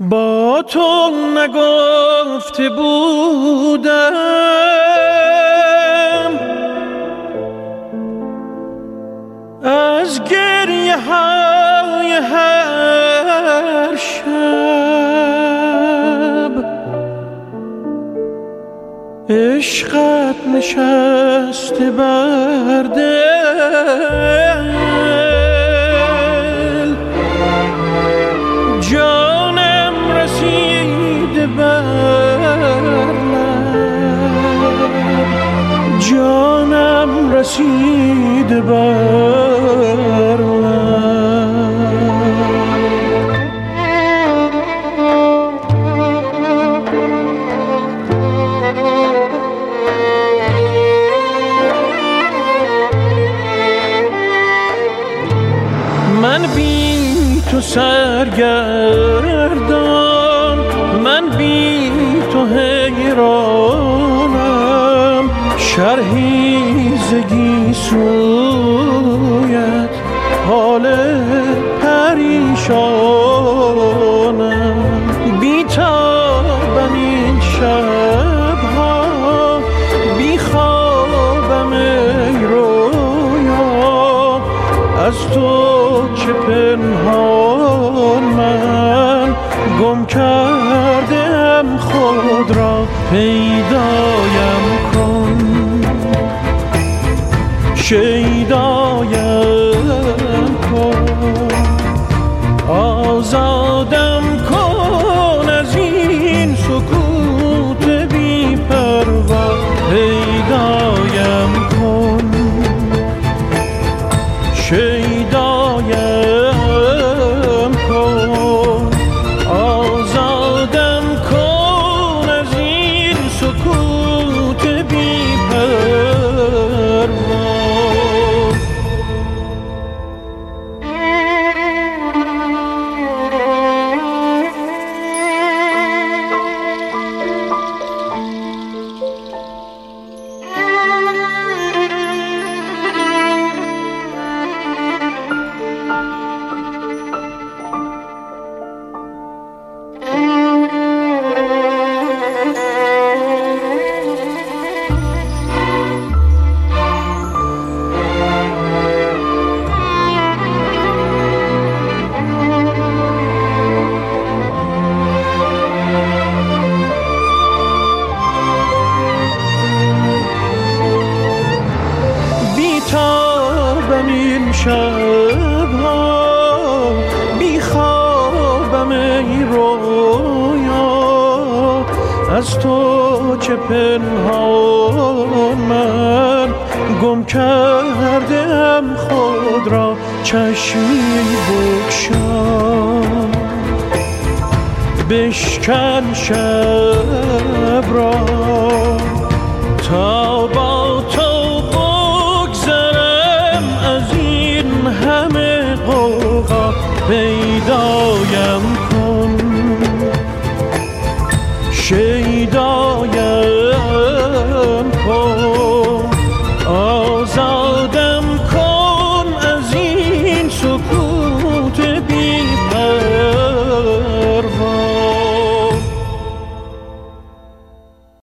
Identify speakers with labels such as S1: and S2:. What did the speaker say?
S1: با تو نگفته بودم. از گریه های هر شب عشقت نشسته بر رسید بر من بی تو سرگردان من بی تو حیرانم شرحی زگی سویت حال پریشانم. بیتابم این شبها بیخوابم ای رویا. از تو چه پنهان من گم کردم خود را پیدایم کن. شیدایم کن. آزادم کن از این سکوت بی پروا پیدایم کن. شیدایم بیتابم این از تو چه پنهان من گم کردم خود را چشمی بکشم. بشکن شب را تا با تو بگذرم از این همه قوقا پیدایم.